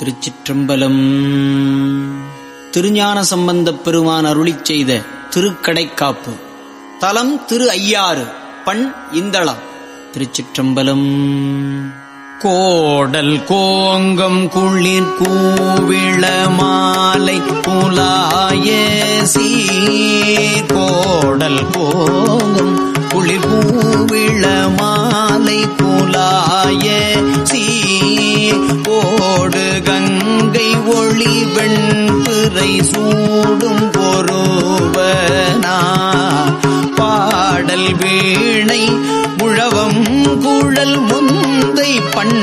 திருச்சிற்றம்பலம். திருஞான சம்பந்தப் பெருமான் அருளி செய்த திருக்கடைக்காப்பு. தலம் திரு ஐயாறு பண் இந்தளம். திருச்சிற்றம்பலம். கோடல் கோங்கம் குளிர் கூவிள மாலை புலாய சீர். கோடல் கோங்கம் குளிர் கூவிள மாலை புலாய சீர். ஓடு கங்கை ஒளி வெண்பிறை சூடும் போ பாடல் வீணை உழவம் குழல் முந்தை பண்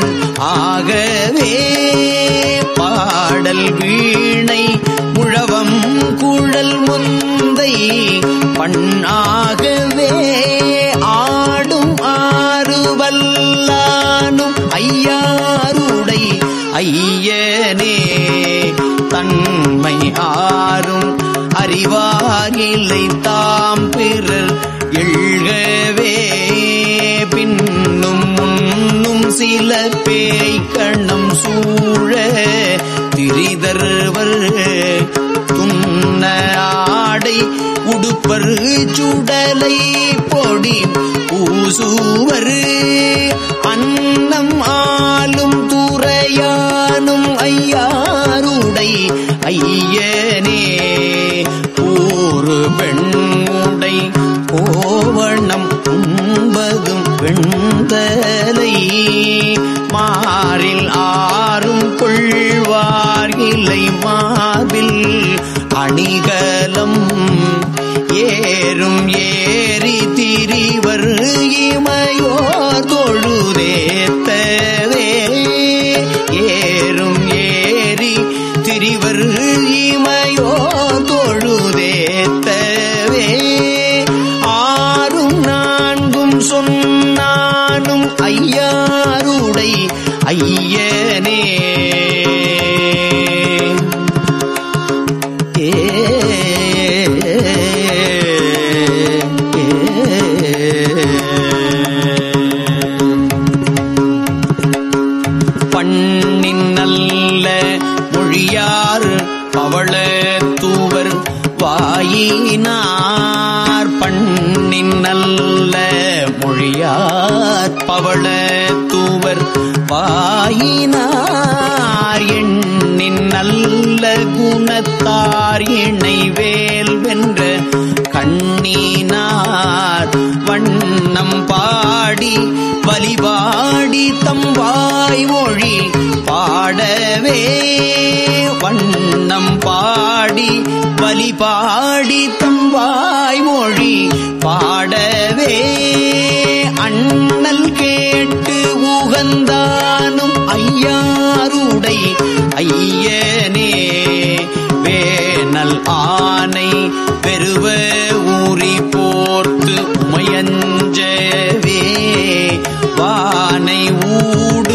ஆகவே பாடல் வீணை உழவம் குழல் முந்தை பண்ணாகவே ஆடும் ஆறுவல்லானும் ஐயாருடை ஐயனே தன்மை ஆ அறிவாகில்லை தாம் பிறர் எழுகவே. பின்னும் முன்னும் சில பேய்கண்ணம் சூழ திரிதர்வர் துண்ண ஆடை உடுப்பர் சுடலை பொடி பூசுவர் ஆறில் ஆறும் கொள்வார் இலை மாவில் அணிகலம். ஏறும் ஏறி திரிவர் இமையோர் வாயினார் பண்ணின் நல்ல மொழியார் பவள தூவர் வாயினார் எண்ணின் நல்ல குணத்தார் இணைவேல் வென்ற கண்ணினார் வண்ணம் பாடி வலிபாடி தம்பாய் மொழி பாடவே. வண்ணம் பாடி வலிபாடி தம்பாய் மொழி பாடவே. அண்ணல் கேட்டு உகந்தானும் ஐயாருடை ஐயனே. வேனல் ஆனை பெருவ ஊறி போர்த்து உமையஞ்சவே வானை ஊடு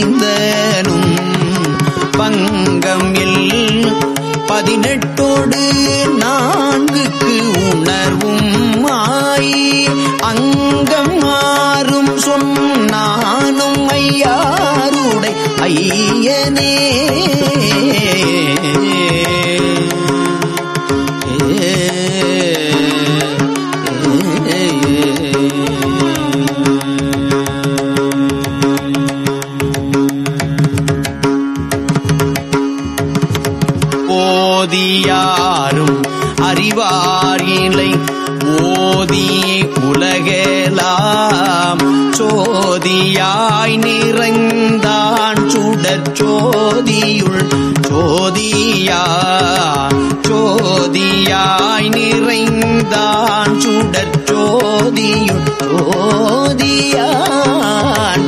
மைந்தனும் பங்கம் இல் பதினெட்டோடு நான்குக்கு உணர்வும் மாய் அங்கம் மாறும் சொன்னானும் ஐயாருடை ஐயனே. ஓதியாரும் அறிவார் இலை ஓதி உலகெலாம் சோதியாய் நிறைந்தான் சுடற் சோதியுள். சோதியா சோதியாய் நிறைந்தான் சுடற் சோதியுள். சோதியான்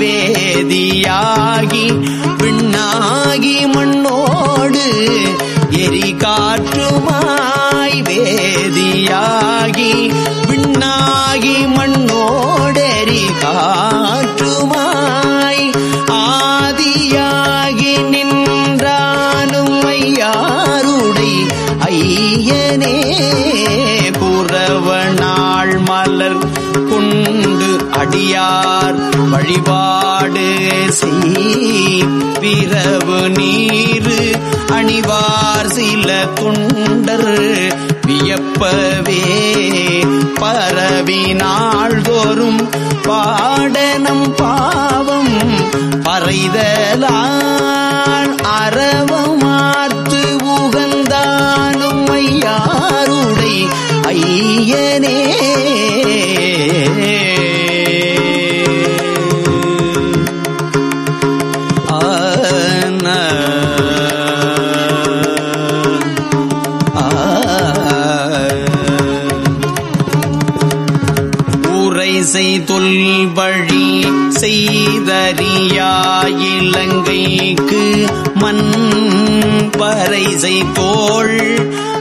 வேதியாகி விண்ணாகி மண்ணோடு எரி காற்றுமாய் வேதியா மலர் கொண்டு அடியார் வழிபாடு செய் பிறவு நீரு அணிவார் சில துண்டர் வியப்பவே பரவினாள்தோறும் பாடனம் பாவம் பறைதலா பறைசை பறை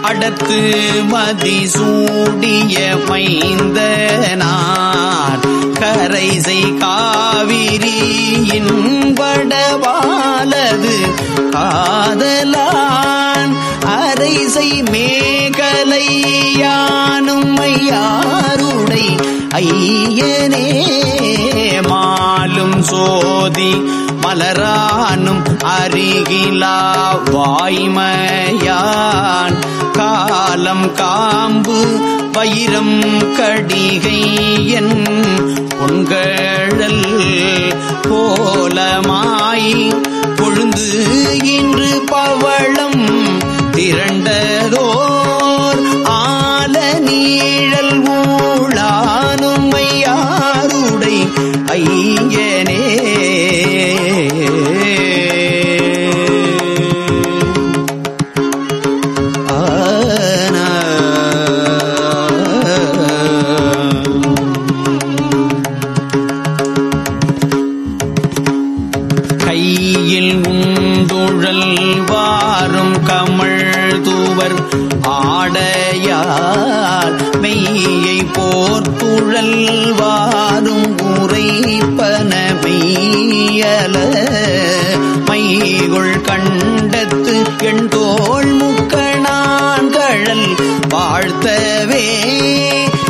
அடத்து மதி சூடிய மைந்தனார். கரை செய் காவிரியின் வடவாலது காதலான். அரைசை மேகலையானும் ஐயாருடை ஐயனே. மலரான் சோதி மலரானும் அருகிலா வாய்மையான். காலம் காம்பு பயிரம் கடிகை என் பொங்கழல் கோலமாய் கொழுந்து இன்று பவளம் திரண்டதோர் ஆல நீழல் ஊழானும் வாரும் உரைப்பனமையல மெய்யல மைகுள் கண்டத்து எண்தோள் முக்கணான் கழல் வாழ்த்தவே.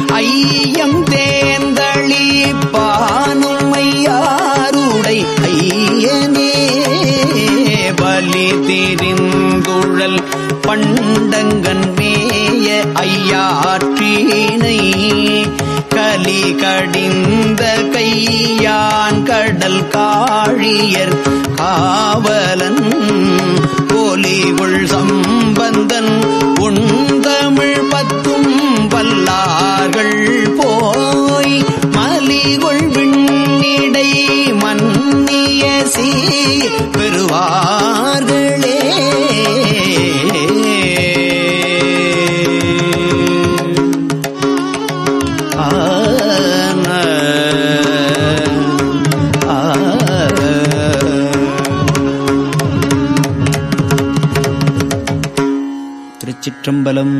ஐயம் தேர்ந்தளி பானும் ஐயாருடை ஐயனே. பலி திரிந்துழல் பண்டங்கன் மேய ஐயாற்றினை. கலி கடிந்த கையான் கடல் காழியர் காவலன் ஒலிகுள் சம்பந்தன் உண்தமிழ் திருச்சிற்றம்பலம்